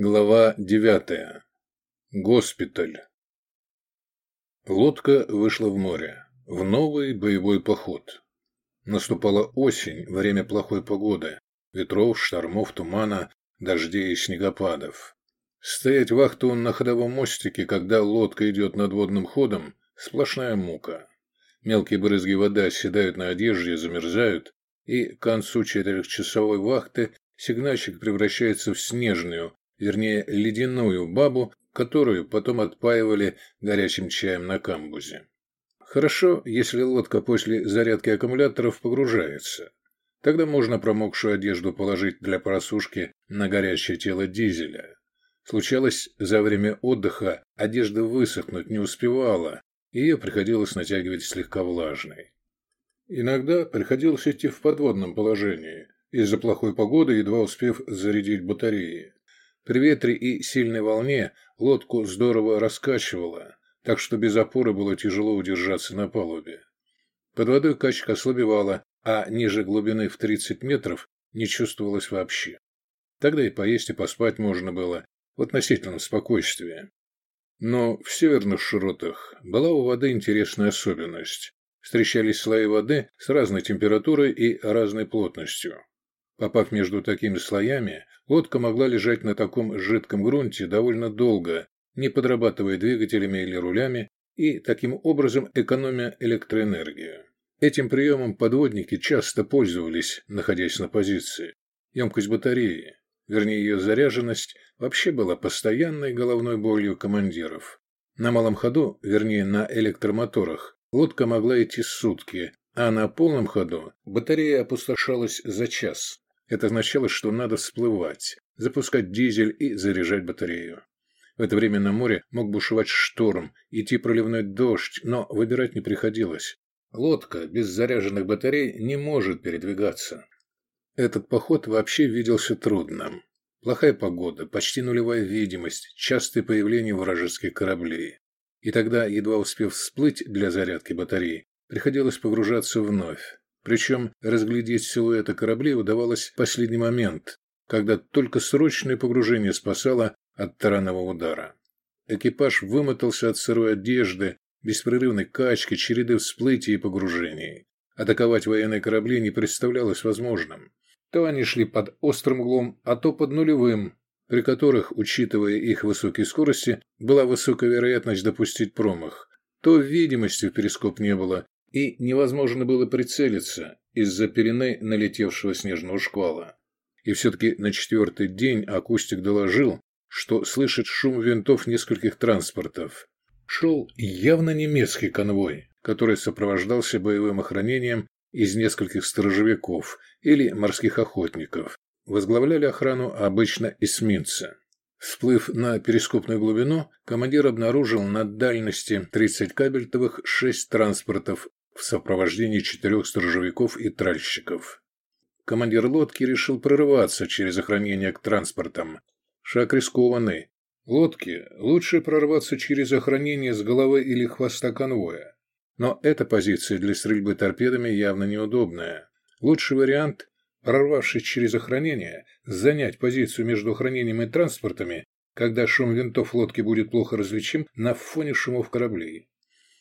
Глава девятая. Госпиталь. Лодка вышла в море. В новый боевой поход. Наступала осень, время плохой погоды. Ветров, штормов, тумана, дождей и снегопадов. Стоять вахту на ходовом мостике, когда лодка идет надводным ходом, сплошная мука. Мелкие брызги воды оседают на одежде замерзают, и к концу четырехчасовой вахты сигнальщик превращается в снежную, вернее, ледяную бабу, которую потом отпаивали горячим чаем на камбузе. Хорошо, если лодка после зарядки аккумуляторов погружается. Тогда можно промокшую одежду положить для просушки на горячее тело дизеля. Случалось, за время отдыха одежда высохнуть не успевала, и ее приходилось натягивать слегка влажной. Иногда приходилось идти в подводном положении, из-за плохой погоды, едва успев зарядить батареи. При ветре и сильной волне лодку здорово раскачивало, так что без опоры было тяжело удержаться на палубе. Под водой качка ослабевала, а ниже глубины в 30 метров не чувствовалось вообще. Тогда и поесть, и поспать можно было в относительном спокойствии. Но в северных широтах была у воды интересная особенность. Встречались слои воды с разной температурой и разной плотностью. Попав между такими слоями, лодка могла лежать на таком жидком грунте довольно долго, не подрабатывая двигателями или рулями и таким образом экономя электроэнергию. Этим приемом подводники часто пользовались, находясь на позиции. Емкость батареи, вернее ее заряженность, вообще была постоянной головной болью командиров. На малом ходу, вернее на электромоторах, лодка могла идти сутки, а на полном ходу батарея опустошалась за час. Это означало, что надо всплывать, запускать дизель и заряжать батарею. В это время на море мог бушевать шторм, идти проливной дождь, но выбирать не приходилось. Лодка без заряженных батарей не может передвигаться. Этот поход вообще виделся трудным. Плохая погода, почти нулевая видимость, частые появления вражеских кораблей. И тогда, едва успев всплыть для зарядки батареи, приходилось погружаться вновь. Причем разглядеть силуэты кораблей удавалось в последний момент, когда только срочное погружение спасало от таранного удара. Экипаж вымотался от сырой одежды, беспрерывной качки, череды всплытий и погружений. Атаковать военные корабли не представлялось возможным. То они шли под острым углом, а то под нулевым, при которых, учитывая их высокие скорости, была высокая вероятность допустить промах. То видимости в перископ не было, и невозможно было прицелиться из-за пелены налетевшего снежного шквала. И все-таки на четвертый день акустик доложил, что слышит шум винтов нескольких транспортов. Шел явно немецкий конвой, который сопровождался боевым охранением из нескольких сторожевиков или морских охотников. Возглавляли охрану обычно эсминцы. Всплыв на перископную глубину, командир обнаружил на дальности 30 кабельтовых 6 транспортов в сопровождении четырех сторожевиков и тральщиков. Командир лодки решил прорываться через охранение к транспортам. Шаг рискованный. Лодке лучше прорваться через охранение с головы или хвоста конвоя. Но эта позиция для стрельбы торпедами явно неудобная. Лучший вариант, прорвавшись через охранение, занять позицию между охранением и транспортами, когда шум винтов лодки будет плохо различим на фоне шумов кораблей.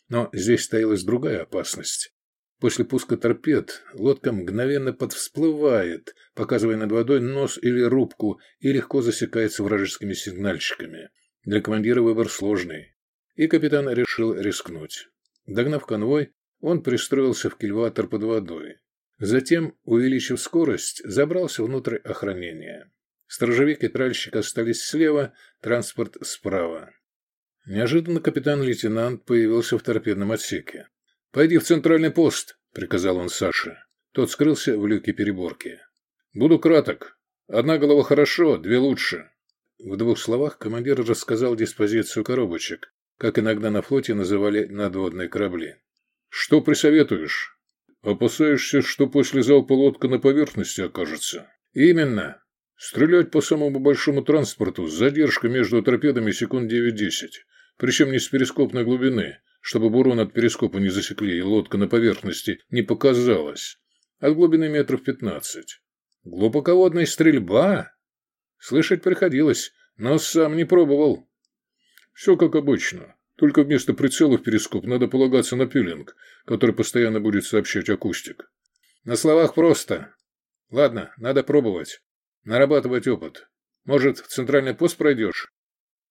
Но здесь стоялась другая опасность. После пуска торпед лодка мгновенно подвсплывает, показывая над водой нос или рубку, и легко засекается вражескими сигнальщиками. Для командира выбор сложный. И капитан решил рискнуть. Догнав конвой, он пристроился в кильватор под водой. Затем, увеличив скорость, забрался внутрь охранения. Сторожевик и тральщик остались слева, транспорт справа. Неожиданно капитан-лейтенант появился в торпедном отсеке. «Пойди в центральный пост», — приказал он Саше. Тот скрылся в люке переборки. «Буду краток. Одна голова хорошо, две лучше». В двух словах командир рассказал диспозицию коробочек, как иногда на флоте называли надводные корабли. «Что присоветуешь? Опасаешься, что после залпа лодка на поверхности окажется?» «Именно. Стрелять по самому большому транспорту с задержкой между торпедами секунд 9-10 причем не с перископной глубины, чтобы бурон от перископа не засекли и лодка на поверхности не показалась, от глубины метров пятнадцать. Глубоководная стрельба? Слышать приходилось, но сам не пробовал. Все как обычно. Только вместо прицела в перископ надо полагаться на пилинг, который постоянно будет сообщать акустик. На словах просто. Ладно, надо пробовать. Нарабатывать опыт. Может, в центральный пост пройдешь?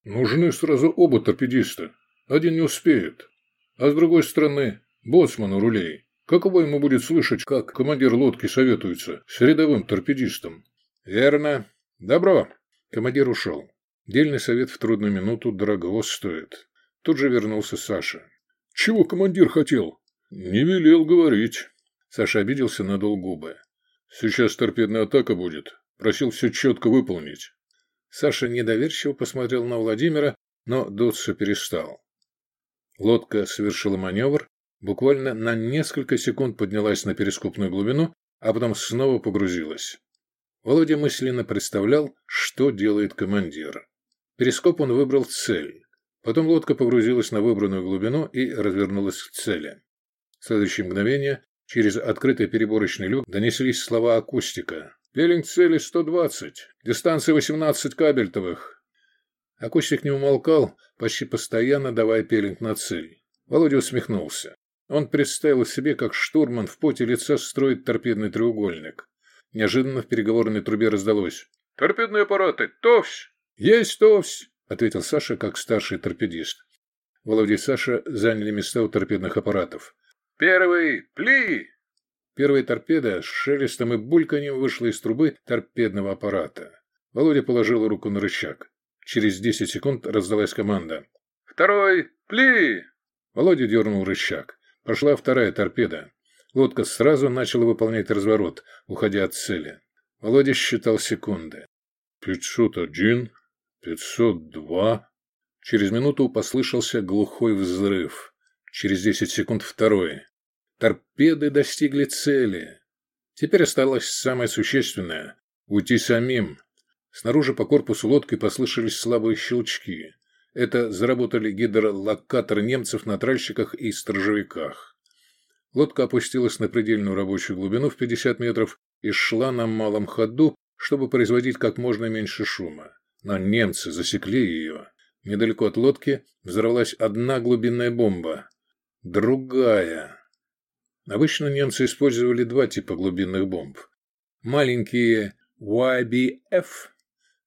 Нужны сразу оба торпедиста. Один не успеет. А с другой стороны, боцман у рулей. Каково ему будет слышать, как командир лодки советуется с рядовым торпедистом? Верно. Добро. Командир ушел. Дельный совет в трудную минуту дорого стоит. Тут же вернулся Саша. «Чего командир хотел?» «Не велел говорить». Саша обиделся, надул губы. «Сейчас торпедная атака будет. Просил все четко выполнить». Саша недоверчиво посмотрел на Владимира, но дуться перестал. Лодка совершила маневр, буквально на несколько секунд поднялась на перископную глубину, а потом снова погрузилась. Володя мысленно представлял, что делает командир. Перископ он выбрал цель. Потом лодка погрузилась на выбранную глубину и развернулась к цели. В следующее мгновение через открытый переборочный люк донеслись слова акустика. «Пелинг цели 120, дистанция 18 кабельтовых». Акустик не умолкал, почти постоянно давая пелинг на цель. Володя усмехнулся. Он представил себе, как штурман в поте лица строит торпедный треугольник. Неожиданно в переговорной трубе раздалось. «Торпедные аппараты! Товсь!» «Есть товсь!» — ответил Саша, как старший торпедист. Володя и Саша заняли места у торпедных аппаратов. «Первый! Пли!» Первая торпеда с шелестом и бульканьем вышла из трубы торпедного аппарата. Володя положил руку на рычаг. Через десять секунд раздалась команда. «Второй! Пли!» Володя дернул рычаг. Пошла вторая торпеда. Лодка сразу начала выполнять разворот, уходя от цели. Володя считал секунды. «Пятьсот один, «Пятьсот два...» Через минуту послышался глухой взрыв. Через десять секунд второй. Торпеды достигли цели. Теперь осталось самое существенное – уйти самим. Снаружи по корпусу лодки послышались слабые щелчки. Это заработали гидролокаторы немцев на тральщиках и сторожевиках. Лодка опустилась на предельную рабочую глубину в 50 метров и шла на малом ходу, чтобы производить как можно меньше шума. Но немцы засекли ее. Недалеко от лодки взорвалась одна глубинная бомба. Другая. Обычно немцы использовали два типа глубинных бомб. Маленькие YBF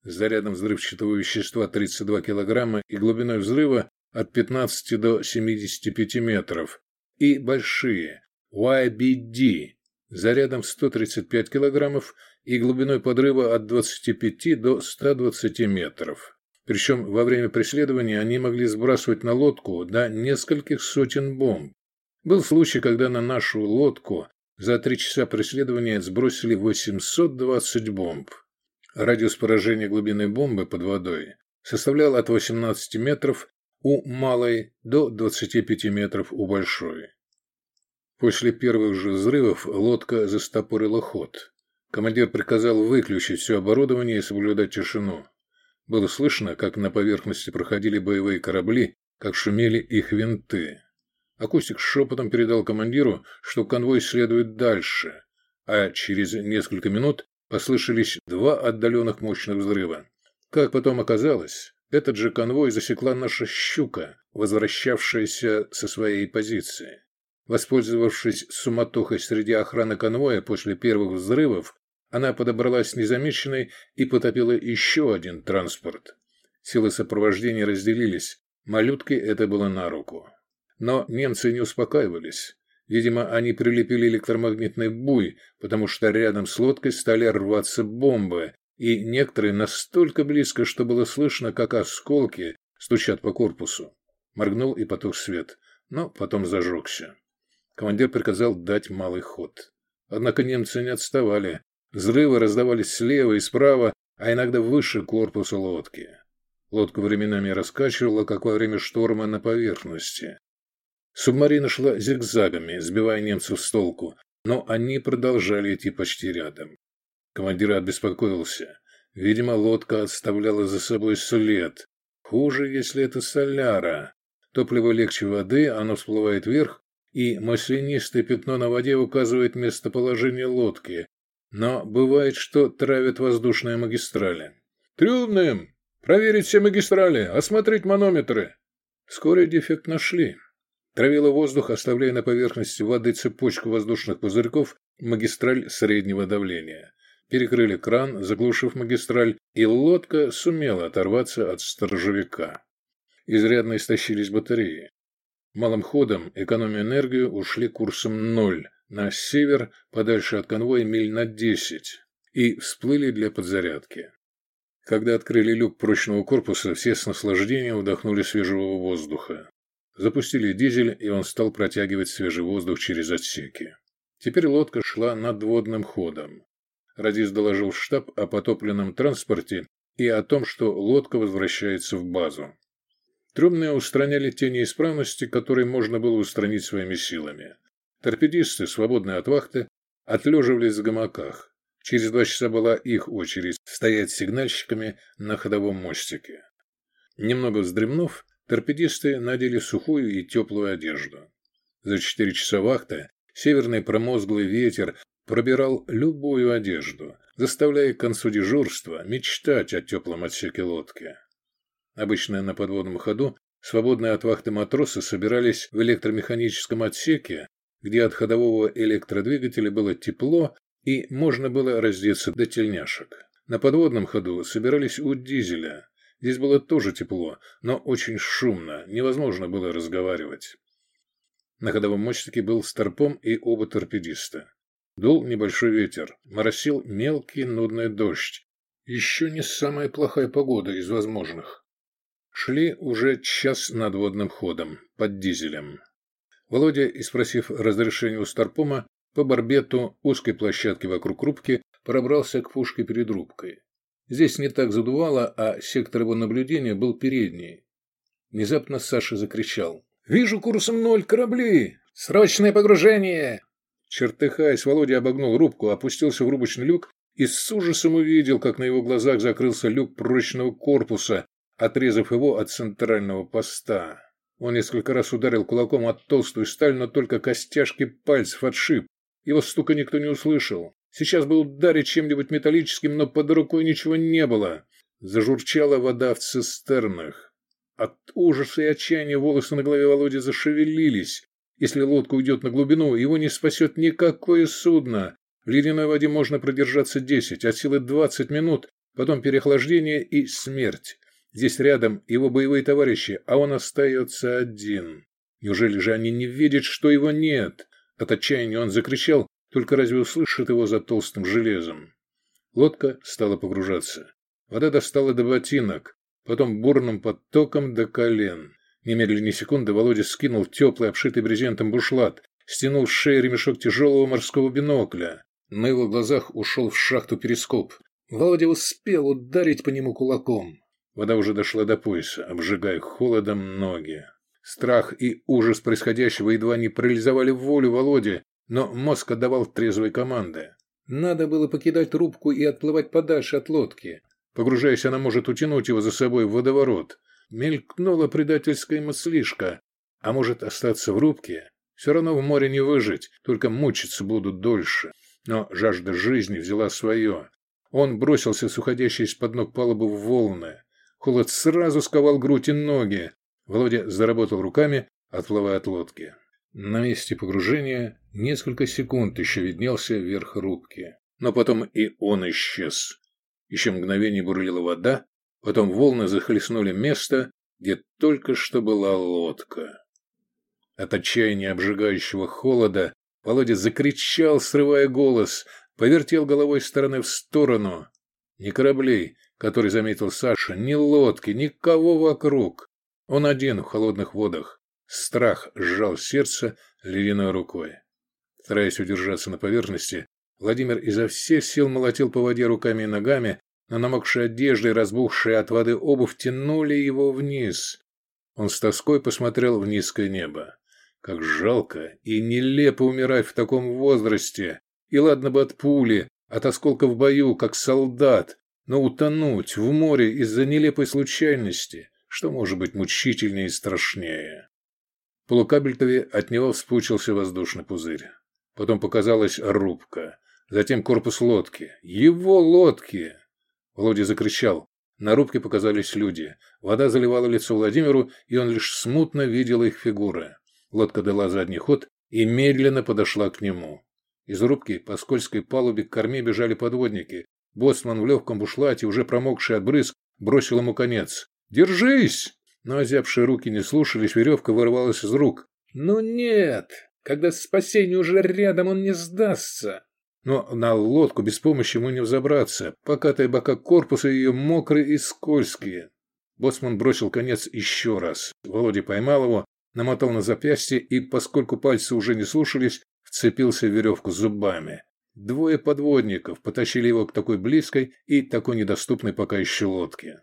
с зарядом взрывчатого вещества 32 килограмма и глубиной взрыва от 15 до 75 метров. И большие YBD с зарядом 135 килограммов и глубиной подрыва от 25 до 120 метров. Причем во время преследования они могли сбрасывать на лодку до нескольких сотен бомб. Был случай, когда на нашу лодку за три часа преследования сбросили 820 бомб. Радиус поражения глубины бомбы под водой составлял от 18 метров у малой до 25 метров у большой. После первых же взрывов лодка застопорила ход. Командир приказал выключить все оборудование и соблюдать тишину. Было слышно, как на поверхности проходили боевые корабли, как шумели их винты. Акустик шепотом передал командиру, что конвой следует дальше, а через несколько минут послышались два отдаленных мощных взрыва. Как потом оказалось, этот же конвой засекла наша «щука», возвращавшаяся со своей позиции. Воспользовавшись суматохой среди охраны конвоя после первых взрывов, она подобралась незамеченной и потопила еще один транспорт. Силы сопровождения разделились. Малютке это было на руку. Но немцы не успокаивались. Видимо, они прилепили электромагнитный буй, потому что рядом с лодкой стали рваться бомбы, и некоторые настолько близко, что было слышно, как осколки стучат по корпусу. Моргнул и потух свет, но потом зажегся. Командир приказал дать малый ход. Однако немцы не отставали. Взрывы раздавались слева и справа, а иногда выше корпуса лодки. Лодку временами раскачивала, как во время шторма на поверхности. Субмарина шла зигзагами, сбивая немцев с толку, но они продолжали идти почти рядом. Командир обеспокоился. Видимо, лодка оставляла за собой след. Хуже, если это соляра. Топливо легче воды, оно всплывает вверх, и маслянистое пятно на воде указывает местоположение лодки, но бывает, что травят воздушные магистрали. «Трюмным! Проверить все магистрали, осмотреть манометры. Вскоре дефект нашли. Травила воздух, оставляя на поверхности воды цепочку воздушных пузырьков магистраль среднего давления. Перекрыли кран, заглушив магистраль, и лодка сумела оторваться от сторожевика. Изрядно истощились батареи. Малым ходом, экономя энергию, ушли курсом ноль, на север, подальше от конвоя миль на десять, и всплыли для подзарядки. Когда открыли люк прочного корпуса, все с наслаждением вдохнули свежего воздуха. Запустили дизель, и он стал протягивать свежий воздух через отсеки. Теперь лодка шла надводным ходом. Радис доложил в штаб о потопленном транспорте и о том, что лодка возвращается в базу. Трюмные устраняли те неисправности, которые можно было устранить своими силами. Торпедисты, свободные от вахты, отлеживались в гамаках. Через два часа была их очередь стоять сигнальщиками на ходовом мостике. Немного вздремнув, Торпедисты надели сухую и теплую одежду. За четыре часа вахты северный промозглый ветер пробирал любую одежду, заставляя к концу дежурства мечтать о теплом отсеке лодки. Обычно на подводном ходу свободные от вахты матросы собирались в электромеханическом отсеке, где от ходового электродвигателя было тепло и можно было раздеться до тельняшек. На подводном ходу собирались у дизеля, Здесь было тоже тепло, но очень шумно, невозможно было разговаривать. На ходовом мостике был старпом и оба торпедиста. Дул небольшой ветер, моросил мелкий нудный дождь. Еще не самая плохая погода из возможных. Шли уже час надводным ходом, под дизелем. Володя, испросив разрешение у старпома, по барбету узкой площадке вокруг рубки пробрался к пушке перед рубкой. Здесь не так задувало, а сектор его наблюдения был передний. Внезапно Саша закричал. «Вижу курсом ноль корабли! Срочное погружение!» Чертыхаясь, Володя обогнул рубку, опустился в рубочный люк и с ужасом увидел, как на его глазах закрылся люк прочного корпуса, отрезав его от центрального поста. Он несколько раз ударил кулаком от толстую сталь, но только костяшки пальцев отшиб. Его стука никто не услышал. Сейчас бы ударить чем-нибудь металлическим, но под рукой ничего не было. Зажурчала вода в цистернах. От ужаса и отчаяния волосы на голове Володи зашевелились. Если лодка уйдет на глубину, его не спасет никакое судно. В ледяной воде можно продержаться десять, от силы двадцать минут, потом переохлаждение и смерть. Здесь рядом его боевые товарищи, а он остается один. Неужели же они не видят, что его нет? От отчаяния он закричал только разве услышит его за толстым железом? Лодка стала погружаться. Вода достала до ботинок, потом бурным потоком до колен. Немедленно ни секунды Володя скинул теплый, обшитый брезентом бушлат, стянул с шеи ремешок тяжелого морского бинокля. На его глазах ушел в шахту перископ. Володя успел ударить по нему кулаком. Вода уже дошла до пояса, обжигая холодом ноги. Страх и ужас происходящего едва не парализовали волю Володи, но мозг отдавал трезвой команды. Надо было покидать рубку и отплывать подальше от лодки. Погружаясь, она может утянуть его за собой в водоворот. Мелькнула предательская мыслишка. А может остаться в рубке? Все равно в море не выжить, только мучиться будут дольше. Но жажда жизни взяла свое. Он бросился с уходящей из-под ног палубы в волны. Холод сразу сковал грудь и ноги. Володя заработал руками, отплывая от лодки. На месте погружения несколько секунд еще виднелся верх рубки. Но потом и он исчез. Еще мгновение бурлила вода, потом волны захлестнули место, где только что была лодка. От отчаяния обжигающего холода Володя закричал, срывая голос, повертел головой стороны в сторону. Ни кораблей, который заметил Саша, ни лодки, никого вокруг. Он один в холодных водах. Страх сжал сердце ледяной рукой. Стараясь удержаться на поверхности, Владимир изо всех сил молотил по воде руками и ногами, но намокшая одежда и разбухшая от воды обувь тянули его вниз. Он с тоской посмотрел в низкое небо. Как жалко и нелепо умирать в таком возрасте. И ладно бы от пули, от осколка в бою, как солдат, но утонуть в море из-за нелепой случайности, что может быть мучительнее и страшнее полукабельтове от него вспучился воздушный пузырь. Потом показалась рубка. Затем корпус лодки. Его лодки! Володя закричал. На рубке показались люди. Вода заливала лицо Владимиру, и он лишь смутно видел их фигуры. Лодка дала задний ход и медленно подошла к нему. Из рубки по скользкой палубе к корме бежали подводники. Боцман в легком бушлате, уже промокший от брызг, бросил ему конец. «Держись!» Но озябшие руки не слушались, веревка вырвалась из рук. «Ну нет! Когда спасение уже рядом, он не сдастся!» Но на лодку без помощи ему не взобраться. Покатые бока корпуса ее мокрые и скользкие. Боцман бросил конец еще раз. Володя поймал его, намотал на запястье и, поскольку пальцы уже не слушались, вцепился в веревку зубами. Двое подводников потащили его к такой близкой и такой недоступной пока еще лодке.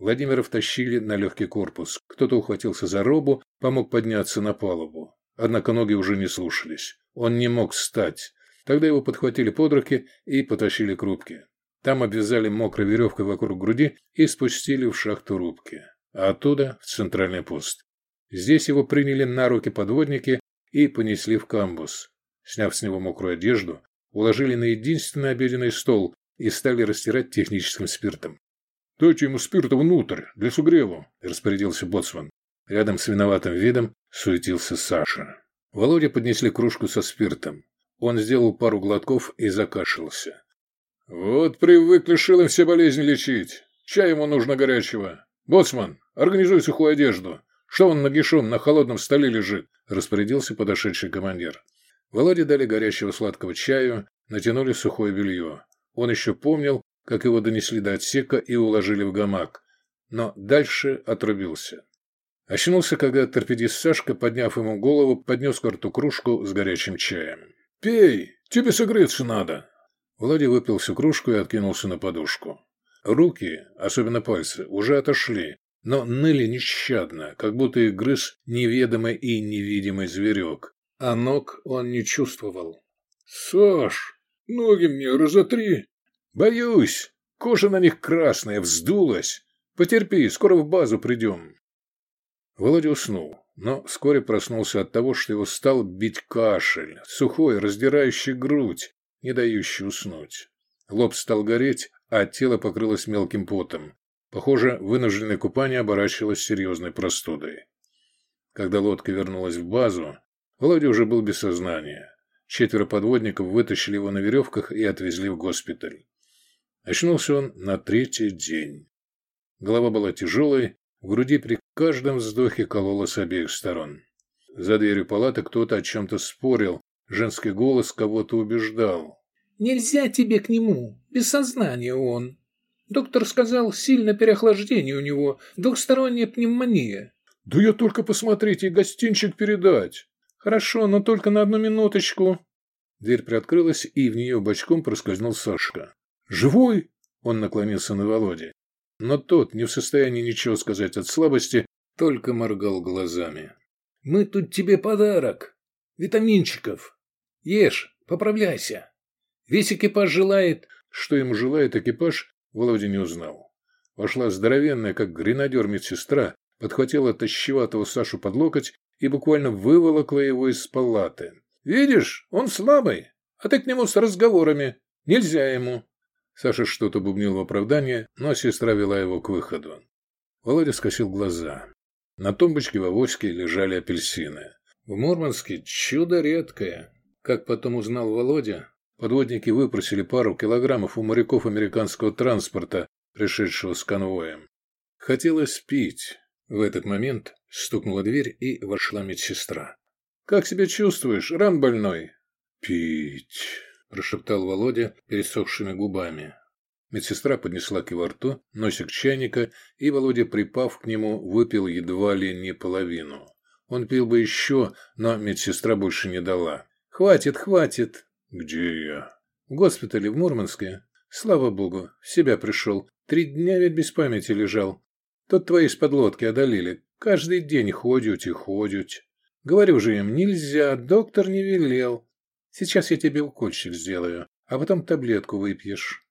Владимира втащили на легкий корпус. Кто-то ухватился за робу, помог подняться на палубу. Однако ноги уже не слушались. Он не мог встать. Тогда его подхватили под руки и потащили к рубке. Там обвязали мокрой веревкой вокруг груди и спустили в шахту рубки. А оттуда в центральный пост. Здесь его приняли на руки подводники и понесли в камбус. Сняв с него мокрую одежду, уложили на единственный обеденный стол и стали растирать техническим спиртом. «Дайте ему спирта внутрь, для сугрева», – распорядился боцман. Рядом с виноватым видом суетился Саша. Володе поднесли кружку со спиртом. Он сделал пару глотков и закашлялся. «Вот привыкли шилом все болезни лечить. Чай ему нужно горячего. Боцман, организуй сухую одежду. Что он нагишом на холодном столе лежит?» – распорядился подошедший командир. Володе дали горячего сладкого чаю, натянули сухое белье. Он еще помнил, как его донесли до отсека и уложили в гамак. Но дальше отрубился. Очнулся, когда торпедист Сашка, подняв ему голову, поднес к рту кружку с горячим чаем. «Пей, тебе согреться надо». Влади выпил всю кружку и откинулся на подушку. Руки, особенно пальцы, уже отошли, но ныли нещадно, как будто их грыз неведомый и невидимый зверек. А ног он не чувствовал. «Саш, ноги мне разотри!» «Боюсь! Кожа на них красная, вздулась. Потерпи, скоро в базу придем». Володя уснул но вскоре проснулся от того, что его стал бить кашель, сухой, раздирающий грудь, не дающий уснуть. Лоб стал гореть, а тело покрылось мелким потом. Похоже, вынужденное купание оборачивалось серьезной простудой. Когда лодка вернулась в базу, Володя уже был без сознания. Четверо подводников вытащили его на веревках и отвезли в госпиталь. Очнулся он на третий день. Голова была тяжелой, в груди при каждом вздохе кололо с обеих сторон. За дверью палаты кто-то о чем-то спорил, женский голос кого-то убеждал. «Нельзя тебе к нему, без сознания он. Доктор сказал, сильное переохлаждение у него, двухсторонняя пневмония». «Да я только посмотрите, гостинчик передать». «Хорошо, но только на одну минуточку». Дверь приоткрылась, и в нее бочком проскользнул Сашка. «Живой?» Он наклонился на Володе. Но тот, не в состоянии ничего сказать от слабости, только моргал глазами. «Мы тут тебе подарок. Витаминчиков. Ешь, поправляйся. Весь экипаж желает...» Что ему желает экипаж, Володя не узнал. Вошла здоровенная, как гренадер медсестра, подхватила тащеватого Сашу под локоть и буквально выволокла его из палаты. «Видишь, он слабый, а ты к нему с разговорами. Нельзя ему». Саша что-то бубнил в оправдание, но сестра вела его к выходу. Володя скосил глаза. На тумбочке в авоське лежали апельсины. В Мурманске чудо редкое. Как потом узнал Володя, подводники выпросили пару килограммов у моряков американского транспорта, пришедшего с конвоем. Хотелось пить. В этот момент стукнула дверь, и вошла медсестра. «Как себя чувствуешь, ран больной?» «Пить...» – прошептал Володя пересохшими губами. Медсестра поднесла к его рту носик чайника, и Володя, припав к нему, выпил едва ли не половину. Он пил бы еще, но медсестра больше не дала. «Хватит, хватит!» «Где я?» «В госпитале в Мурманске. Слава богу, в себя пришел. Три дня ведь без памяти лежал. Тут твои из подлодки одолели. Каждый день ходят и ходят. Говорю же им, нельзя, доктор не велел. Сейчас я тебе укольчик сделаю, а потом таблетку выпьешь».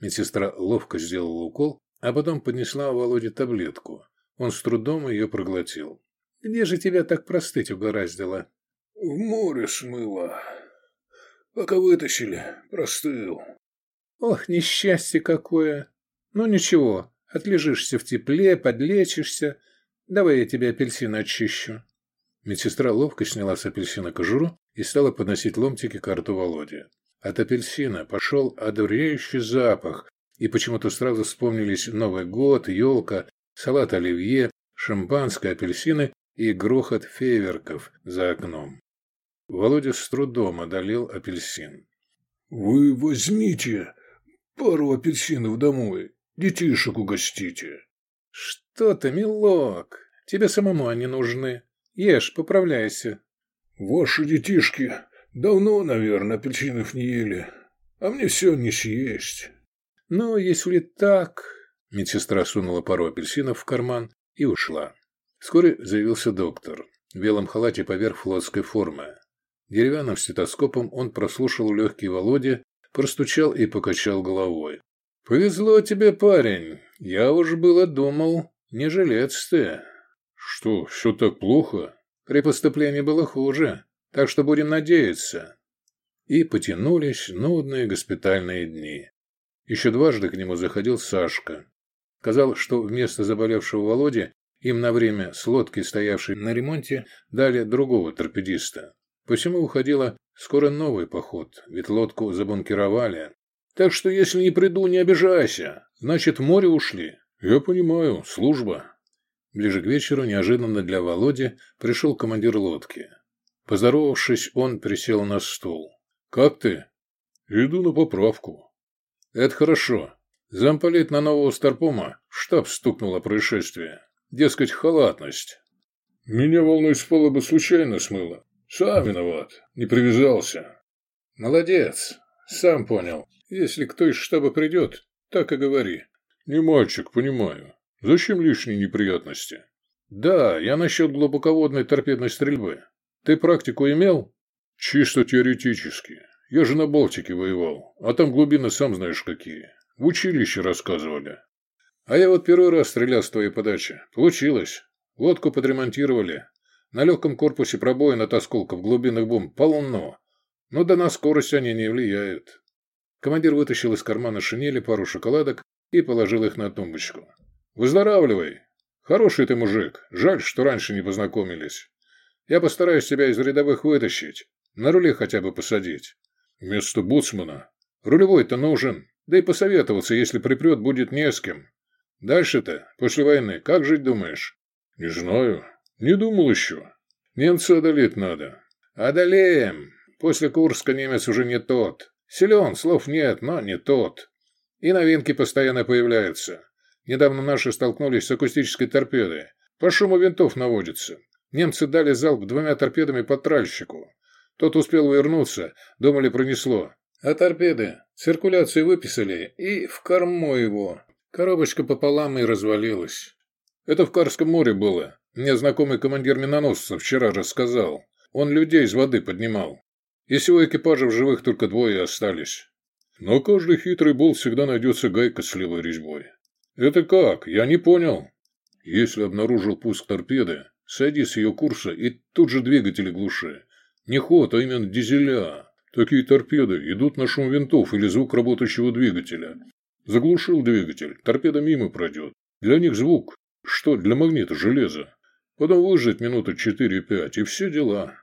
Медсестра ловко сделала укол, а потом поднесла Володе таблетку. Он с трудом ее проглотил. «Где же тебя так простыть угораздило?» «В море смыло. Пока вытащили, простыл». «Ох, несчастье какое! Ну ничего, Отлежишься в тепле, подлечишься. Давай я тебе апельсин очищу». Медсестра ловко сняла с апельсина кожуру и стала подносить ломтики к рту Володе. От апельсина пошел одуряющий запах, и почему-то сразу вспомнились Новый год, елка, салат оливье, шампанское, апельсины и грохот фейверков за окном. Володя с трудом одолел апельсин. «Вы возьмите пару апельсинов домой, детишек угостите». «Что ты, милок, тебе самому они нужны. Ешь, поправляйся». «Ваши детишки давно, наверное, апельсинов не ели, а мне все не съесть». «Ну, если так...» Медсестра сунула пару апельсинов в карман и ушла. Вскоре заявился доктор в белом халате поверх флотской формы. Деревянным стетоскопом он прослушал легкий Володе, простучал и покачал головой. «Повезло тебе, парень. Я уж было думал, не жилец ты». «Что, все так плохо?» «При поступлении было хуже, так что будем надеяться». И потянулись нудные госпитальные дни. Еще дважды к нему заходил Сашка. Сказал, что вместо заболевшего Володи им на время с лодки, стоявшей на ремонте, дали другого торпедиста. Посему уходила скоро новый поход, ведь лодку забункировали. Так что если не приду, не обижайся. Значит, в море ушли. Я понимаю, служба. Ближе к вечеру, неожиданно для Володи, пришел командир лодки. Поздоровавшись, он присел на стул. «Как ты?» «Иду на поправку». «Это хорошо. Замполит на нового старпома штаб стукнуло происшествие. Дескать, халатность. Меня волной спала бы случайно смыло. Сам виноват. Не привязался. Молодец. Сам понял. Если кто из штаба придет, так и говори. Не мальчик, понимаю. Зачем лишние неприятности? Да, я насчет глубоководной торпедной стрельбы. Ты практику имел? Чисто теоретически. Я же на Балтике воевал, а там глубины сам знаешь какие. В училище рассказывали. А я вот первый раз стрелял с твоей подачи. Получилось. Лодку подремонтировали. На легком корпусе пробоин от осколков глубинных бомб полно. Но да на скорость они не влияют. Командир вытащил из кармана шинели пару шоколадок и положил их на тумбочку. «Выздоравливай! Хороший ты мужик. Жаль, что раньше не познакомились. Я постараюсь тебя из рядовых вытащить. На руле хотя бы посадить. Вместо буцмана. Рулевой-то нужен. Да и посоветоваться, если припрет, будет не с кем. Дальше-то, после войны, как жить думаешь? Не знаю. Не думал еще. Немца одолеть надо. Одолеем. После Курска немец уже не тот. Силен, слов нет, но не тот. И новинки постоянно появляются. Недавно наши столкнулись с акустической торпедой. По шуму винтов наводится. Немцы дали залп двумя торпедами по тральщику. Тот успел вернуться, думали пронесло. А торпеды циркуляцию выписали и в корму его. Коробочка пополам и развалилась. Это в Карском море было. Мне знакомый командир миноносца вчера рассказал. Он людей из воды поднимал. Из всего экипажа в живых только двое остались. Но каждый хитрый болт всегда найдется гайка с левой резьбой. Это как? Я не понял. Если обнаружил пуск торпеды, сойди с ее курса и тут же двигатели глуши. Не ход, а именно дизеля. Такие торпеды идут на шум винтов или звук работающего двигателя. Заглушил двигатель, торпеда мимо пройдет. Для них звук, что для магнита железо. Потом выжить минуты 4-5 и все дела.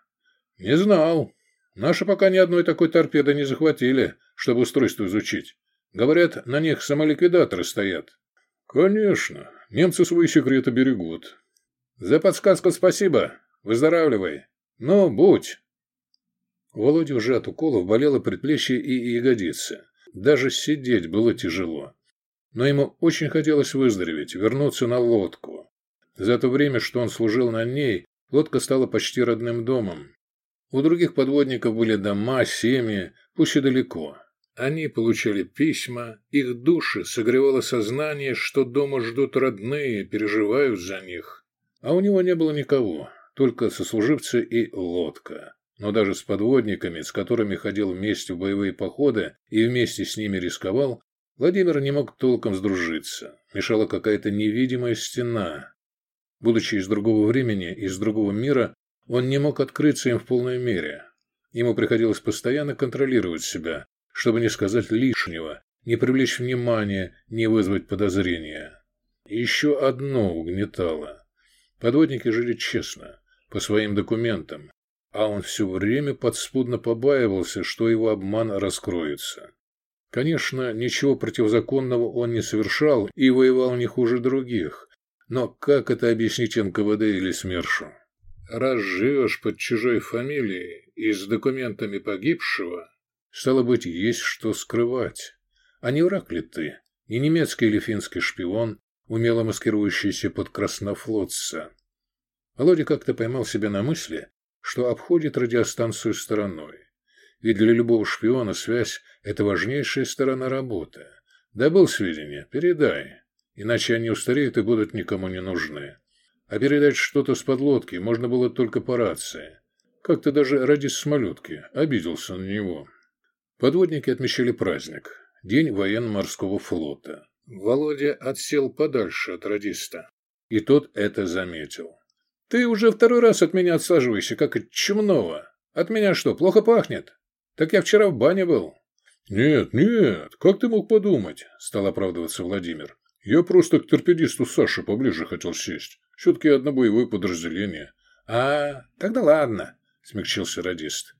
Не знал. Наши пока ни одной такой торпеды не захватили, чтобы устройство изучить. Говорят, на них самоликвидаторы стоят. Конечно, немцы свои секреты берегут. За подсказку спасибо. Выздоравливай. Ну, будь. Володе уже от уколов болело предплечье и ягодицы. Даже сидеть было тяжело. Но ему очень хотелось выздороветь, вернуться на лодку. За то время, что он служил на ней, лодка стала почти родным домом. У других подводников были дома, семьи, пусть и далеко. Они получали письма, их души согревало сознание, что дома ждут родные, переживают за них. А у него не было никого, только сослуживцы и лодка. Но даже с подводниками, с которыми ходил вместе в боевые походы и вместе с ними рисковал, Владимир не мог толком сдружиться. Мешала какая-то невидимая стена. Будучи из другого времени, из другого мира, он не мог открыться им в полной мере. Ему приходилось постоянно контролировать себя, чтобы не сказать лишнего, не привлечь внимания, не вызвать подозрения. еще одно угнетало. Подводники жили честно, по своим документам, а он все время подспудно побаивался, что его обман раскроется. Конечно, ничего противозаконного он не совершал и воевал не хуже других, но как это объяснить НКВД или СМЕРШу? Раз живешь под чужой фамилией и с документами погибшего, стало быть, есть что скрывать. А не враг ли ты? Не немецкий или финский шпион, умело маскирующийся под краснофлотца? Володя как-то поймал себя на мысли, что обходит радиостанцию стороной. Ведь для любого шпиона связь – это важнейшая сторона работы. Добыл сведения – передай, иначе они устареют и будут никому не нужны. А передать что-то с подлодки можно было только по рации. Как-то даже ради самолетки обиделся на него. Подводники отмечали праздник – День военно-морского флота. Володя отсел подальше от радиста. И тот это заметил. «Ты уже второй раз от меня отсаживаешься, как от чумного. От меня что, плохо пахнет? Так я вчера в бане был». «Нет, нет, как ты мог подумать?» – стал оправдываться Владимир. «Я просто к торпедисту Саше поближе хотел сесть. Все-таки одно боевое подразделение». «А, тогда ладно», – смягчился радист.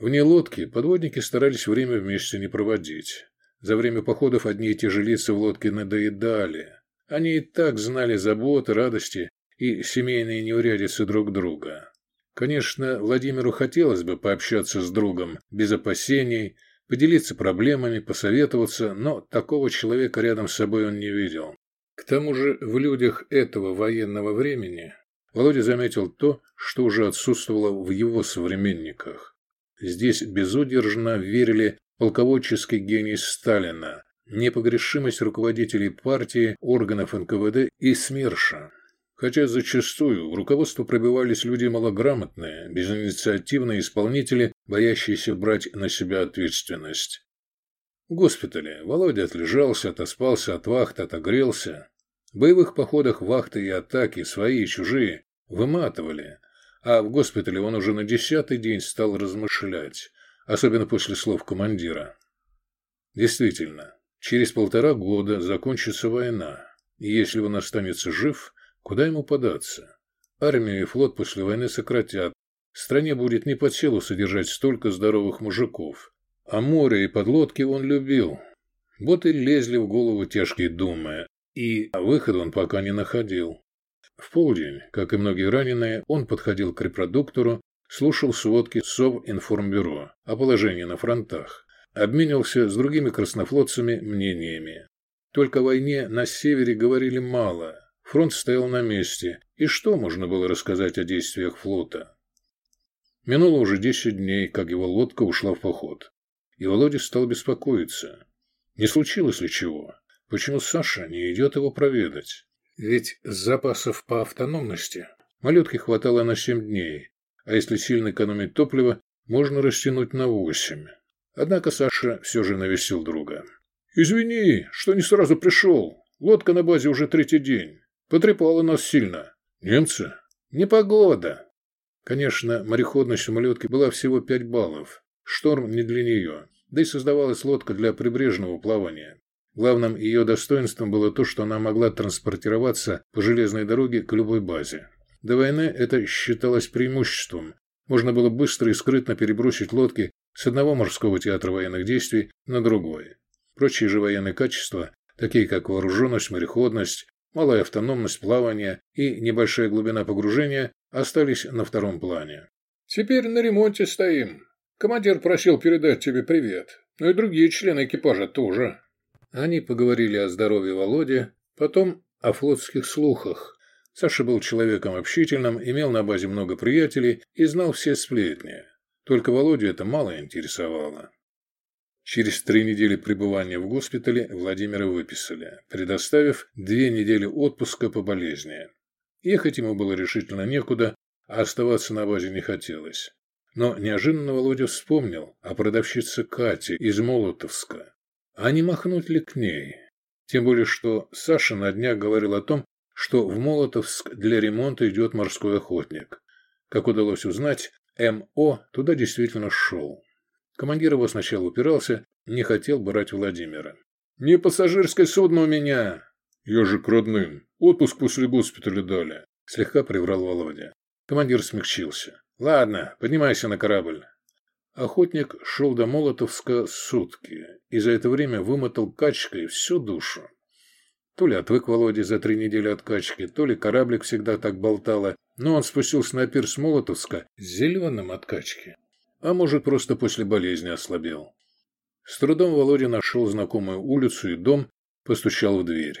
Вне лодки подводники старались время вместе не проводить. За время походов одни и те же лица в лодке надоедали. Они и так знали заботы, радости и семейные неурядицы друг друга. Конечно, Владимиру хотелось бы пообщаться с другом без опасений, поделиться проблемами, посоветоваться, но такого человека рядом с собой он не видел. К тому же в людях этого военного времени Володя заметил то, что уже отсутствовало в его современниках. Здесь безудержно верили полководческий гений Сталина, непогрешимость руководителей партии, органов НКВД и СМЕРШа. Хотя зачастую в руководство пробивались люди малограмотные, безинициативные исполнители, боящиеся брать на себя ответственность. В госпитале Володя отлежался, отоспался от вахты, отогрелся. В боевых походах вахты и атаки, свои и чужие, выматывали, а в госпитале он уже на десятый день стал размышлять, особенно после слов командира. Действительно, через полтора года закончится война, и если он останется жив – Куда ему податься? Армию и флот после войны сократят. Стране будет не под силу содержать столько здоровых мужиков. А море и подлодки он любил. Вот и лезли в голову тяжкие думы. И выхода он пока не находил. В полдень, как и многие раненые, он подходил к репродуктору, слушал сводки Совинформбюро о положении на фронтах, обменивался с другими краснофлотцами мнениями. Только о войне на севере говорили мало, Фронт стоял на месте, и что можно было рассказать о действиях флота? Минуло уже десять дней, как его лодка ушла в поход. И Володя стал беспокоиться. Не случилось ли чего? Почему Саша не идет его проведать? Ведь запасов по автономности малютки хватало на семь дней, а если сильно экономить топливо, можно растянуть на восемь. Однако Саша все же навестил друга. «Извини, что не сразу пришел. Лодка на базе уже третий день. Потрепало нас сильно. Немцы? Непогода. Конечно, мореходность самолетки была всего 5 баллов. Шторм не для нее. Да и создавалась лодка для прибрежного плавания. Главным ее достоинством было то, что она могла транспортироваться по железной дороге к любой базе. До войны это считалось преимуществом. Можно было быстро и скрытно перебросить лодки с одного морского театра военных действий на другой. Прочие же военные качества, такие как вооруженность, мореходность, малая автономность плавания и небольшая глубина погружения остались на втором плане. «Теперь на ремонте стоим. Командир просил передать тебе привет. Ну и другие члены экипажа тоже». Они поговорили о здоровье Володи, потом о флотских слухах. Саша был человеком общительным, имел на базе много приятелей и знал все сплетни. Только Володю это мало интересовало. Через три недели пребывания в госпитале Владимира выписали, предоставив две недели отпуска по болезни. Ехать ему было решительно некуда, а оставаться на базе не хотелось. Но неожиданно Володя вспомнил о продавщице Кате из Молотовска. А не махнуть ли к ней? Тем более, что Саша на днях говорил о том, что в Молотовск для ремонта идет морской охотник. Как удалось узнать, МО туда действительно шел. Командир его сначала упирался, не хотел брать Владимира. «Не пассажирское судно у меня. Я же к родным. Отпуск после госпиталя дали. Слегка приврал Володя. Командир смягчился. Ладно, поднимайся на корабль. Охотник шел до Молотовска сутки и за это время вымотал качкой всю душу. То ли отвык Володя за три недели от качки, то ли кораблик всегда так болтало, но он спустился на пирс Молотовска с зеленым от качки. А может, просто после болезни ослабел. С трудом Володя нашел знакомую улицу и дом, постучал в дверь.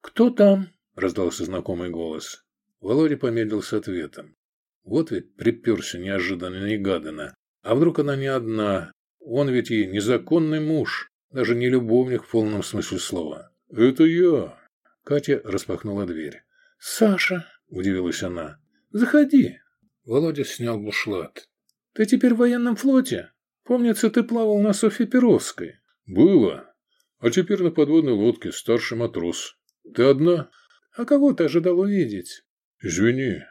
«Кто там?» – раздался знакомый голос. Володя помедлил с ответом. Вот ведь приперся неожиданно-негаданно. А вдруг она не одна? Он ведь и незаконный муж, даже не любовник в полном смысле слова. «Это я!» Катя распахнула дверь. «Саша!» – удивилась она. «Заходи!» Володя снял бушлат. «Ты теперь в военном флоте? Помнится, ты плавал на Софье Перовской». «Было. А теперь на подводной лодке старший матрос. Ты одна?» «А кого ты ожидал увидеть?» «Извини».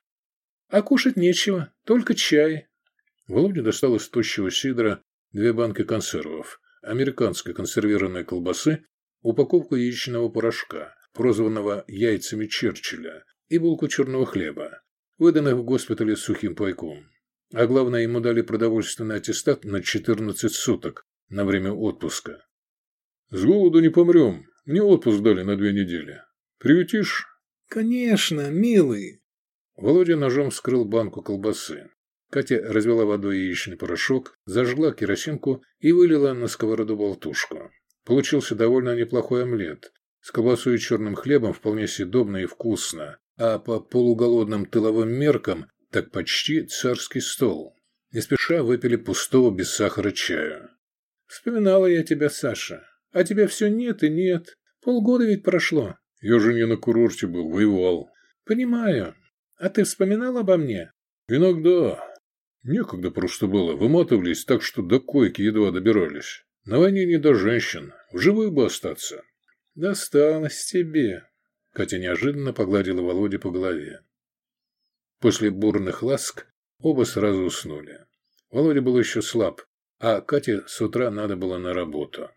«А кушать нечего, только чай». Володя достал из тощего сидра две банки консервов, американской консервированной колбасы, упаковку яичного порошка, прозванного яйцами Черчилля, и булку черного хлеба, выданных в госпитале сухим пайком. А главное, ему дали продовольственный аттестат на 14 суток на время отпуска. «С голоду не помрем. Мне отпуск дали на две недели. Приютишь?» «Конечно, милый!» Володя ножом вскрыл банку колбасы. Катя развела водой яичный порошок, зажгла керосинку и вылила на сковороду болтушку. Получился довольно неплохой омлет. С колбасой и черным хлебом вполне съедобно и вкусно. А по полуголодным тыловым меркам так почти царский стол. Не спеша выпили пустого без сахара чаю. «Вспоминала я тебя, Саша. А тебя все нет и нет. Полгода ведь прошло. Я же не на курорте был, воевал. Понимаю. А ты вспоминал обо мне? Иногда. Некогда просто было. Выматывались так, что до койки едва добирались. На войне не до женщин. В живую бы остаться. Досталось тебе. Катя неожиданно погладила Володю по голове. После бурных ласк оба сразу уснули. Володя был еще слаб, а Кате с утра надо было на работу.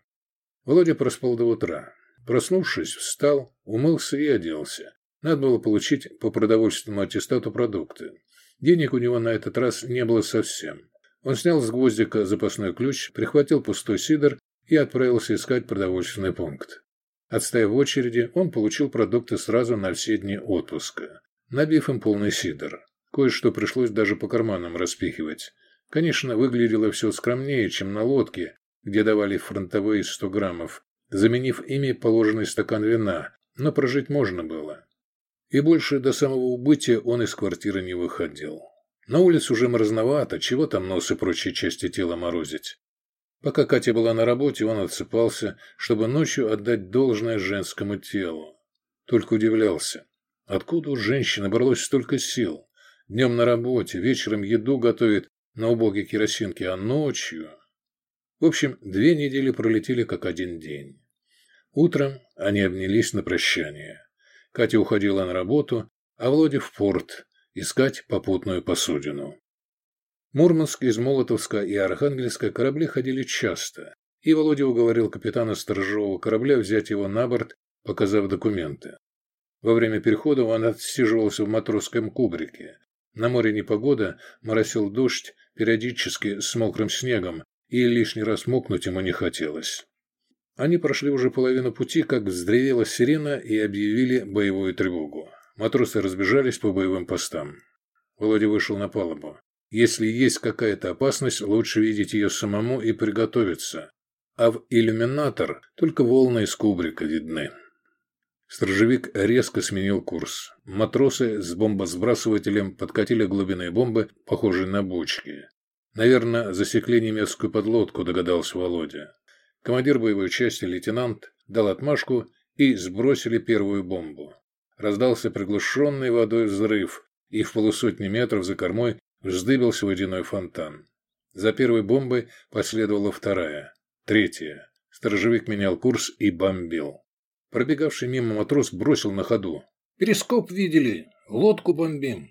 Володя проспал до утра. Проснувшись, встал, умылся и оделся. Надо было получить по продовольственному аттестату продукты. Денег у него на этот раз не было совсем. Он снял с гвоздика запасной ключ, прихватил пустой сидр и отправился искать продовольственный пункт. Отстояв в очереди, он получил продукты сразу на все дни отпуска, набив им полный сидр. Кое-что пришлось даже по карманам распихивать. Конечно, выглядело все скромнее, чем на лодке, где давали фронтовые 100 граммов, заменив ими положенный стакан вина, но прожить можно было. И больше до самого убытия он из квартиры не выходил. На улице уже мрозновато, чего там нос и прочие части тела морозить. Пока Катя была на работе, он отсыпался, чтобы ночью отдать должное женскому телу. Только удивлялся, откуда у женщины бралось столько сил. Днем на работе, вечером еду готовит на убогой керосинке, а ночью... В общем, две недели пролетели как один день. Утром они обнялись на прощание. Катя уходила на работу, а Володя в порт искать попутную посудину. Мурманск из Молотовска и Архангельска корабли ходили часто, и Володя уговорил капитана сторожевого корабля взять его на борт, показав документы. Во время перехода он отсиживался в матросском кубрике. На море непогода, моросил дождь, периодически с мокрым снегом, и лишний раз мокнуть ему не хотелось. Они прошли уже половину пути, как вздревела сирена и объявили боевую тревогу. Матросы разбежались по боевым постам. Володя вышел на палубу. Если есть какая-то опасность, лучше видеть ее самому и приготовиться. А в иллюминатор только волны из кубрика видны. Стражевик резко сменил курс. Матросы с бомбосбрасывателем подкатили глубинные бомбы, похожие на бочки. Наверное, засекли немецкую подлодку, догадался Володя. Командир боевой части лейтенант дал отмашку и сбросили первую бомбу. Раздался приглушенный водой взрыв, и в полусотни метров за кормой вздыбился водяной фонтан. За первой бомбой последовала вторая, третья. Сторожевик менял курс и бомбил. Пробегавший мимо матрос бросил на ходу. «Перископ видели. Лодку бомбим».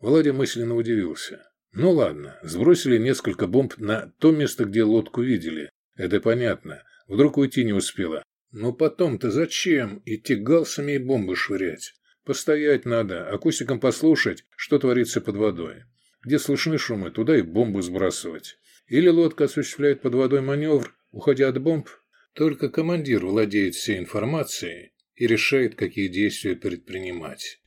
Володя мысленно удивился. Ну ладно, сбросили несколько бомб на то место, где лодку видели. Это понятно. Вдруг уйти не успела. Но потом-то зачем идти галсами и бомбы швырять? Постоять надо, акустиком послушать, что творится под водой. Где слышны шумы, туда и бомбы сбрасывать. Или лодка осуществляет под водой маневр, уходя от бомб. Только командир владеет всей информацией и решает, какие действия предпринимать.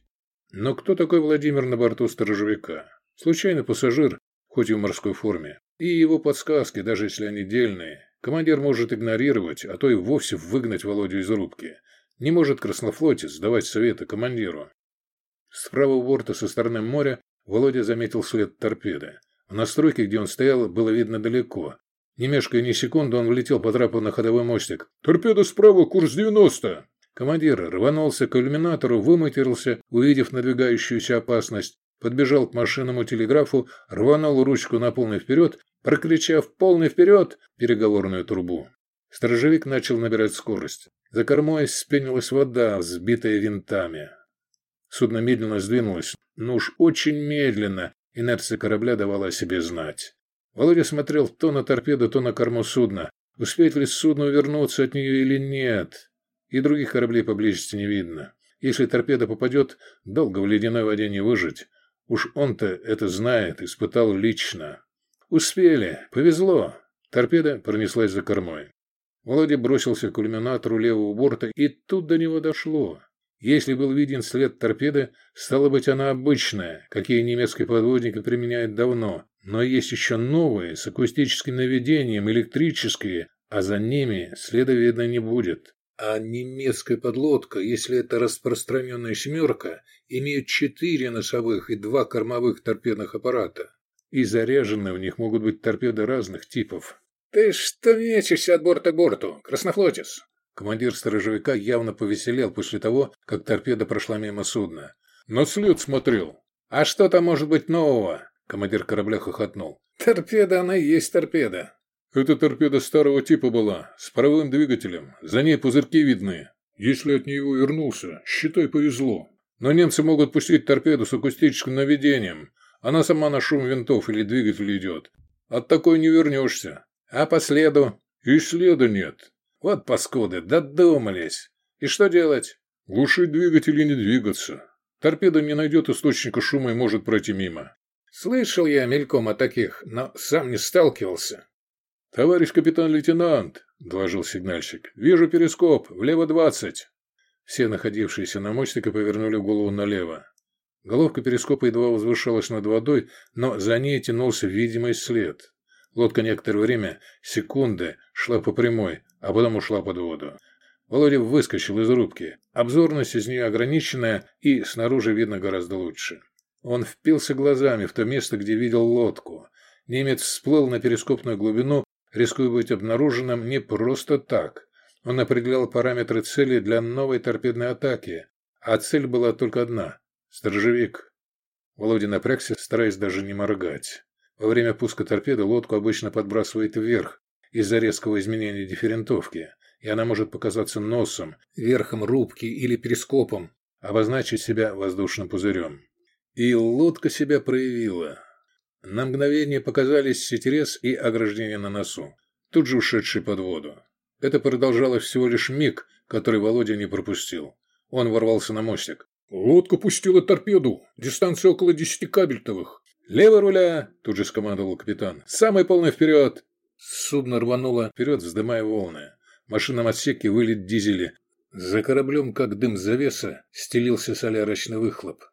Но кто такой Владимир на борту сторожевика? Случайный пассажир, хоть и в морской форме. И его подсказки, даже если они дельные, командир может игнорировать, а то и вовсе выгнать Володю из рубки. Не может краснофлотец давать советы командиру. С правого борта со стороны моря Володя заметил след торпеды. В настройке, где он стоял, было видно далеко. Не мешкая ни секунды, он влетел по трапу на ходовой мостик. «Торпеда справа, курс 90!» Командир рванулся к иллюминатору, выматерился, увидев надвигающуюся опасность, подбежал к машинному телеграфу, рванул ручку на полный вперед, прокричав «Полный вперед!» переговорную трубу. Сторожевик начал набирать скорость. За кормой спенилась вода, взбитая винтами. Судно медленно сдвинулось, но уж очень медленно инерция корабля давала о себе знать. Володя смотрел то на торпеду, то на корму судна. Успеет ли судно увернуться от нее или нет? И других кораблей поблизости не видно. Если торпеда попадет, долго в ледяной воде не выжить. Уж он-то это знает, испытал лично. Успели, повезло. Торпеда пронеслась за кормой. Володя бросился к иллюминатору левого борта, и тут до него дошло. Если был виден след торпеды, стало быть, она обычная, какие немецкие подводники применяют давно. Но есть еще новые, с акустическим наведением, электрические, а за ними следа видно не будет. А немецкая подлодка, если это распространенная «семерка», имеет четыре носовых и два кормовых торпедных аппарата. И заряжены в них могут быть торпеды разных типов. «Ты что мечешься от борта к борту, краснофлотец?» Командир сторожевика явно повеселел после того, как торпеда прошла мимо судна. «На след смотрел». «А что там может быть нового?» Командир корабля хохотнул. «Торпеда, она и есть торпеда. Эта торпеда старого типа была, с паровым двигателем. За ней пузырьки видны. Если от нее вернулся, считай, повезло. Но немцы могут пустить торпеду с акустическим наведением. Она сама на шум винтов или двигателя идет. От такой не вернешься. А по следу? И следа нет. Вот паскуды, додумались. И что делать? Глушить двигатель и не двигаться. Торпеда не найдет источника шума и может пройти мимо. Слышал я мельком о таких, но сам не сталкивался. «Товарищ капитан-лейтенант», – доложил сигнальщик, – «вижу перископ, влево двадцать». Все находившиеся на мостике повернули голову налево. Головка перископа едва возвышалась над водой, но за ней тянулся видимый след. Лодка некоторое время, секунды, шла по прямой, а потом ушла под воду. Володя выскочил из рубки. Обзорность из нее ограниченная, и снаружи видно гораздо лучше. Он впился глазами в то место, где видел лодку. Немец всплыл на перископную глубину рискуя быть обнаруженным не просто так. Он определял параметры цели для новой торпедной атаки, а цель была только одна – сторожевик. Володя напрягся, стараясь даже не моргать. Во время пуска торпеды лодку обычно подбрасывает вверх из-за резкого изменения дифферентовки, и она может показаться носом, верхом рубки или перископом, обозначить себя воздушным пузырем. И лодка себя проявила. На мгновение показались сетерез и ограждение на носу, тут же ушедший под воду. Это продолжалось всего лишь миг, который Володя не пропустил. Он ворвался на мостик. «Лодка пустила торпеду. Дистанция около десяти кабельтовых». «Лево руля!» – тут же скомандовал капитан. «Самый полный вперед!» Судно рвануло вперед, вздымая волны. В машинном отсеке вылет дизели. За кораблем, как дым завеса, стелился солярочный выхлоп.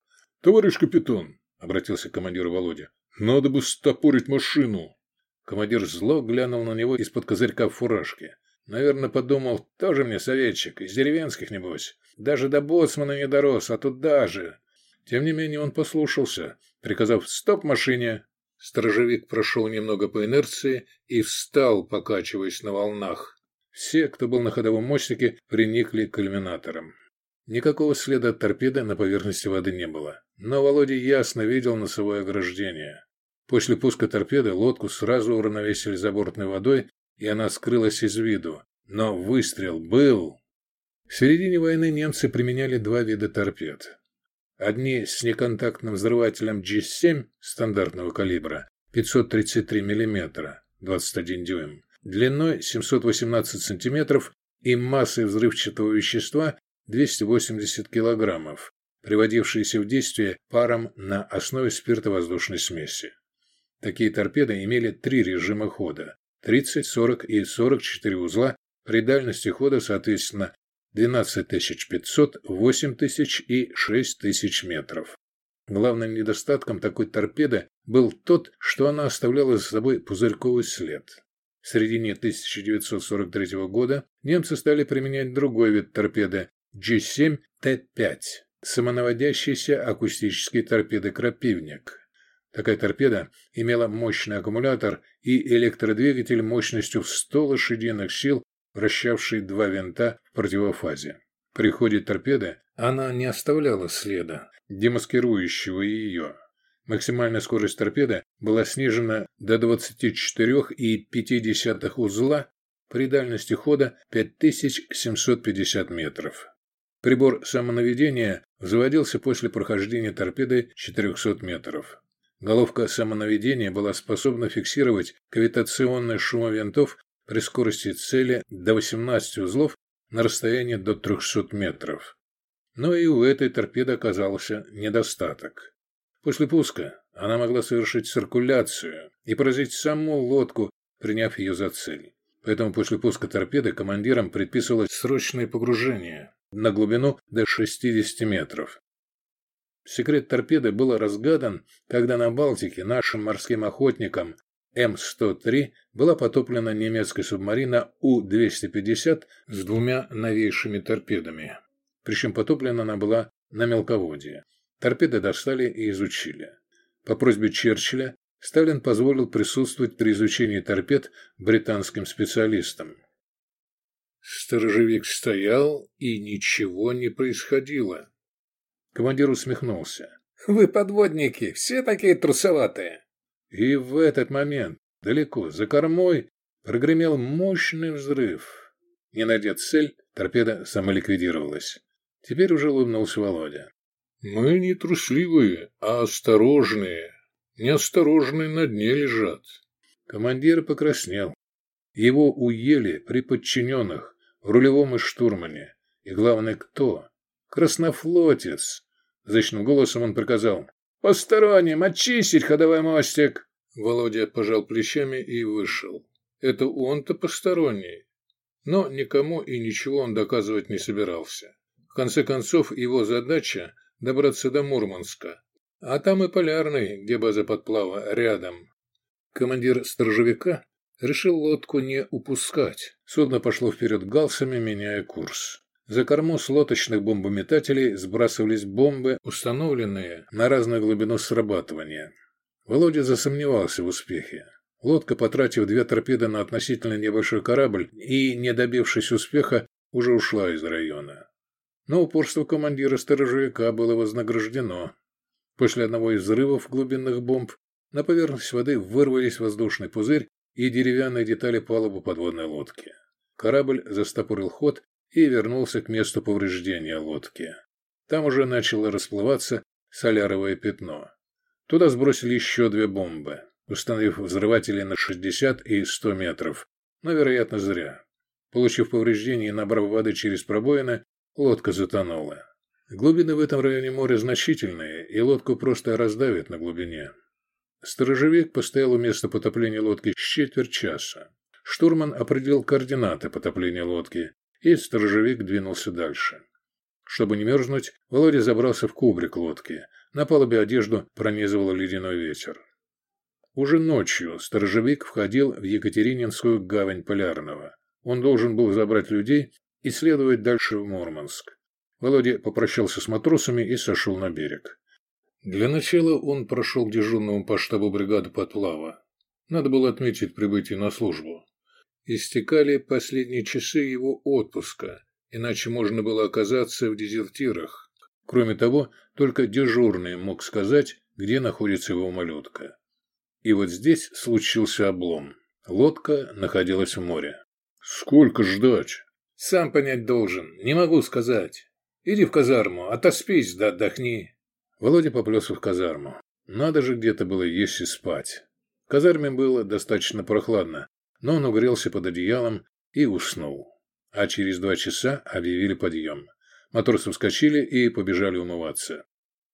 «Товарищ капитан!» – обратился к командиру Володя. Надо бы стопорить машину. Командир зло глянул на него из-под козырька в фуражке. Наверное, подумал, тоже мне советчик, из деревенских, небось. Даже до боцмана не дорос, а тут даже. Тем не менее он послушался, приказав «стоп машине». Сторожевик прошел немного по инерции и встал, покачиваясь на волнах. Все, кто был на ходовом мостике, приникли к иллюминаторам. Никакого следа от торпеды на поверхности воды не было. Но Володя ясно видел носовое ограждение. После пуска торпеды лодку сразу уравновесили забортной водой, и она скрылась из виду. Но выстрел был. В середине войны немцы применяли два вида торпед. Одни с неконтактным взрывателем G7 стандартного калибра 533 мм, 21 дюйм, длиной 718 см и массой взрывчатого вещества 280 килограммов, приводившиеся в действие паром на основе спиртовоздушной смеси. Такие торпеды имели три режима хода – 30, 40 и 44 узла при дальности хода, соответственно, 12500, 8000 и 6000 метров. Главным недостатком такой торпеды был тот, что она оставляла за собой пузырьковый след. В середине 1943 года немцы стали применять другой вид торпеды G7T5 – самонаводящийся акустический торпеды-крапивник. Такая торпеда имела мощный аккумулятор и электродвигатель мощностью в 100 лошадиных сил, вращавший два винта в противофазе. При ходе торпеды она не оставляла следа, демаскирующего ее. Максимальная скорость торпеды была снижена до 24,5 узла при дальности хода 5750 метров. Прибор самонаведения заводился после прохождения торпеды 400 метров. Головка самонаведения была способна фиксировать кавитационный шумовинтов при скорости цели до 18 узлов на расстоянии до 300 метров. Но и у этой торпеды оказался недостаток. После пуска она могла совершить циркуляцию и поразить саму лодку, приняв ее за цель. Поэтому после пуска торпеды командирам предписывалось срочное погружение на глубину до 60 метров. Секрет торпеды был разгадан, когда на Балтике нашим морским охотникам М-103 была потоплена немецкая субмарина У-250 с двумя новейшими торпедами. Причем потоплена она была на мелководье. Торпеды достали и изучили. По просьбе Черчилля Сталин позволил присутствовать при изучении торпед британским специалистам. Сторожевик стоял, и ничего не происходило. Командир усмехнулся. «Вы, подводники, все такие трусоватые!» И в этот момент, далеко, за кормой, прогремел мощный взрыв. Не найдя цель, торпеда самоликвидировалась. Теперь уже улыбнулся Володя. «Мы не трусливые, а осторожные. Неосторожные на дне лежат». Командир покраснел. Его уели при подчиненных, в рулевом и штурмане. И главное, кто? Краснофлотец. Зычным голосом он приказал. «Посторонним! Очистить ходовой мостик!» Володя пожал плечами и вышел. Это он-то посторонний. Но никому и ничего он доказывать не собирался. В конце концов, его задача – добраться до Мурманска. А там и Полярный, где база подплава, рядом. Командир сторожевика решил лодку не упускать. Судно пошло вперед галсами, меняя курс. За корму с лодочных бомбометателей сбрасывались бомбы, установленные на разную глубину срабатывания. Володя засомневался в успехе. Лодка, потратив две торпеды на относительно небольшой корабль и, не добившись успеха, уже ушла из района. Но упорство командира сторожевика было вознаграждено. После одного из взрывов глубинных бомб на поверхность воды вырвались воздушный пузырь и деревянные детали палубы подводной лодки. Корабль застопорил ход и вернулся к месту повреждения лодки. Там уже начало расплываться соляровое пятно. Туда сбросили еще две бомбы, установив взрыватели на 60 и 100 метров, но, вероятно, зря. Получив повреждения и набрав воды через пробоины, лодка затонула. Глубины в этом районе моря значительные, и лодку просто раздавит на глубине. Сторожевик постоял у места потопления лодки с четверть часа. Штурман определил координаты потопления лодки и сторожевик двинулся дальше. Чтобы не мерзнуть, Володя забрался в кубрик лодки. На палубе одежду пронизывал ледяной ветер. Уже ночью сторожевик входил в Екатерининскую гавань Полярного. Он должен был забрать людей и следовать дальше в Мурманск. Володя попрощался с матросами и сошел на берег. Для начала он прошел к дежурному по штабу бригады подплава. Надо было отметить прибытие на службу. Истекали последние часы его отпуска, иначе можно было оказаться в дезертирах. Кроме того, только дежурный мог сказать, где находится его малютка. И вот здесь случился облом. Лодка находилась в море. «Сколько ждать?» «Сам понять должен. Не могу сказать. Иди в казарму, отоспись да отдохни». Володя поплелся в казарму. Надо же где-то было есть и спать. В казарме было достаточно прохладно, но он угрелся под одеялом и уснул. а через два часа объявили подъем. Матросы вскочили и побежали умываться.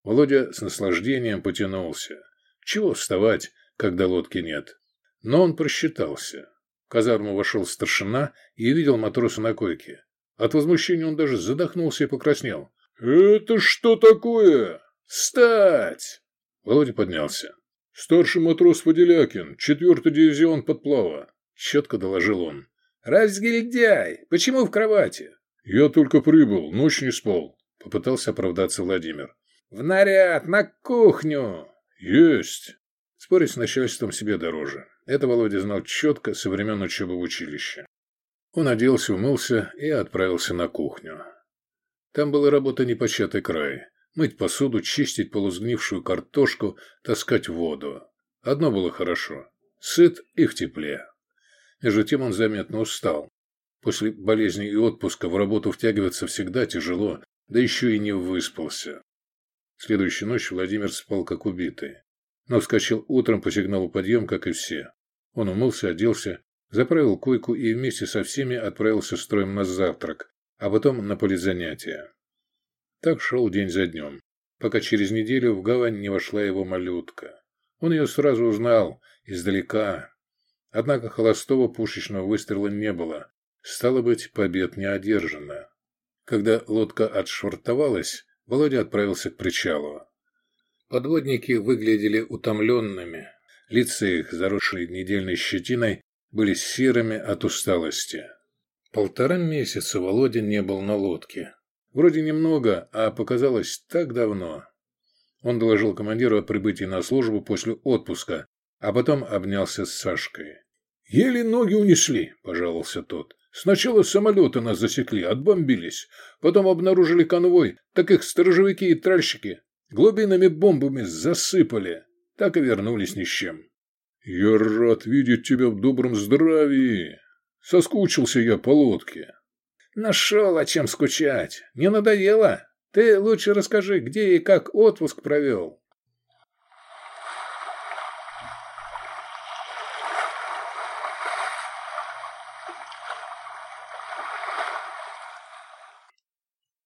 Володя с наслаждением потянулся. Чего вставать, когда лодки нет? Но он просчитался. В казарму вошел старшина и увидел матроса на койке. От возмущения он даже задохнулся и покраснел. «Это что такое? Встать!» Володя поднялся. «Старший матрос Водилякин, четвертый дивизион подплава», — четко доложил он. «Разгильдяй! Почему в кровати?» «Я только прибыл, ночь не спал», — попытался оправдаться Владимир. «В наряд, на кухню!» «Есть!» Спорить с начальством себе дороже. Это Володя знал четко со времен учебы в училище. Он оделся, умылся и отправился на кухню. Там была работа непочатый край. Мыть посуду, чистить полузгнившую картошку, таскать воду. Одно было хорошо. Сыт и в тепле. Между тем он заметно устал. После болезни и отпуска в работу втягиваться всегда тяжело, да еще и не выспался. Следующую ночь Владимир спал как убитый. Но вскочил утром по сигналу подъем, как и все. Он умылся, оделся, заправил койку и вместе со всеми отправился строем на завтрак, а потом на политзанятия. Так шел день за днем, пока через неделю в гавань не вошла его малютка. Он ее сразу узнал, издалека. Однако холостого пушечного выстрела не было. Стало быть, побед не одержано. Когда лодка отшвартовалась, Володя отправился к причалу. Подводники выглядели утомленными. Лица их, заросшие недельной щетиной, были серыми от усталости. Полтора месяца Володя не был на лодке. Вроде немного, а показалось так давно. Он доложил командиру о прибытии на службу после отпуска, а потом обнялся с Сашкой. «Еле ноги унесли», – пожаловался тот. «Сначала самолеты нас засекли, отбомбились. Потом обнаружили конвой, так их сторожевики и тральщики глубинными бомбами засыпали. Так и вернулись ни с чем». «Я рад видеть тебя в добром здравии. Соскучился я по лодке». «Нашел, о чем скучать. Не надоело? Ты лучше расскажи, где и как отпуск провел».